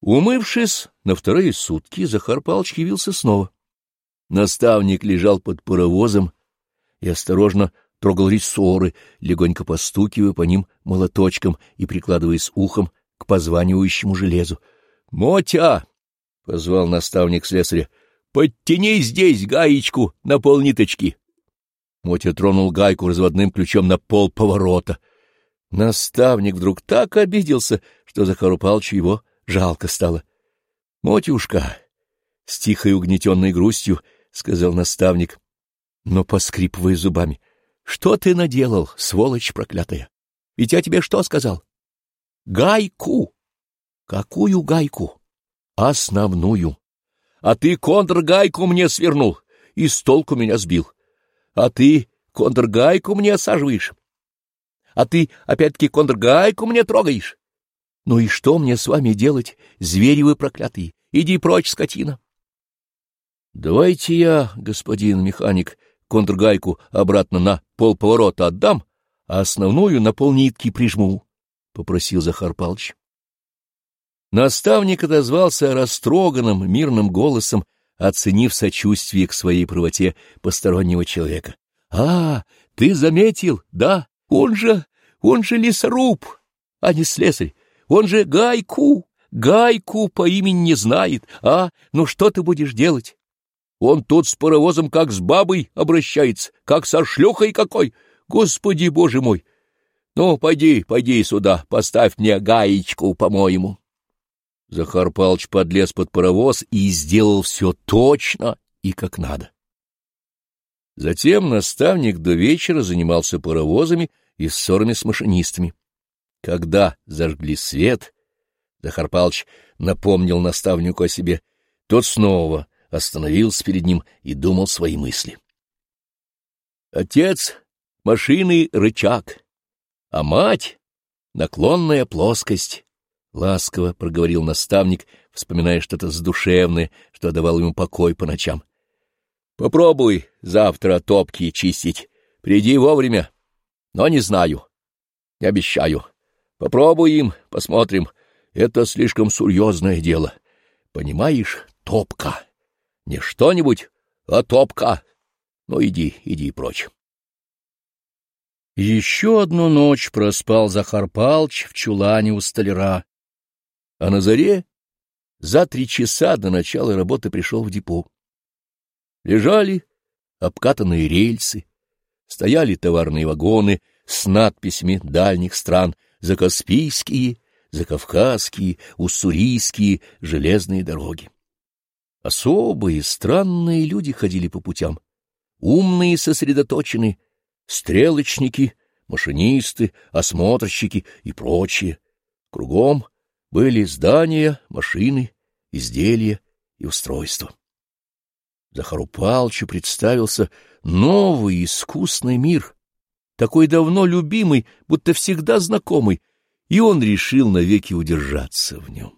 Умывшись, на вторые сутки Захар Павлович явился снова. Наставник лежал под паровозом и осторожно трогал рессоры, легонько постукивая по ним молоточком и прикладываясь ухом к позванивающему железу. — Мотя! — позвал наставник слесаря. — Подтяни здесь гаечку на полниточки. Мотя тронул гайку разводным ключом на пол поворота. Наставник вдруг так обиделся, что Захару Палчу его жалко стало. — Мотюшка! — с тихой угнетенной грустью сказал наставник, но поскрипывая зубами. — Что ты наделал, сволочь проклятая? Ведь я тебе что сказал? — Гайку! — Какую гайку? — Основную. А ты контргайку мне свернул и с толку меня сбил. А ты контргайку мне осаживаешь. А ты опять-таки контргайку мне трогаешь. Ну и что мне с вами делать, звери вы проклятые? Иди прочь, скотина. Давайте я, господин механик, контргайку обратно на полповорота отдам, а основную на полнитки прижму, — попросил Захар Палыч. Наставник отозвался растроганным, мирным голосом, оценив сочувствие к своей правоте постороннего человека. — А, ты заметил, да? Он же, он же лесоруб, а не слесарь. Он же Гайку, Гайку по имени не знает. А, ну что ты будешь делать? Он тут с паровозом как с бабой обращается, как со шлюхой какой. Господи, боже мой! Ну, пойди, пойди сюда, поставь мне гаечку, по-моему. Захар Палыч подлез под паровоз и сделал все точно и как надо. Затем наставник до вечера занимался паровозами и ссорами с машинистами. Когда зажгли свет, Захар Палыч напомнил наставнику о себе. Тот снова остановился перед ним и думал свои мысли. Отец — машины рычаг, а мать — наклонная плоскость. Ласково проговорил наставник, вспоминая что-то задушевное, что давало ему покой по ночам. — Попробуй завтра топки чистить. Приди вовремя. Но не знаю. Не обещаю. Попробуем, посмотрим. Это слишком серьезное дело. Понимаешь, топка. Не что-нибудь, а топка. Ну, иди, иди прочь. Еще одну ночь проспал Захар Палч в чулане у столяра. А на заре за три часа до начала работы пришел в депо. Лежали обкатанные рельсы, стояли товарные вагоны с надписями дальних стран — закаспийские, закавказские, уссурийские железные дороги. Особые, странные люди ходили по путям, умные сосредоточенные, стрелочники, машинисты, осмотрщики и прочие. Кругом были здания, машины, изделия и устройства. Захару Палчу представился новый искусный мир, такой давно любимый, будто всегда знакомый, и он решил навеки удержаться в нем.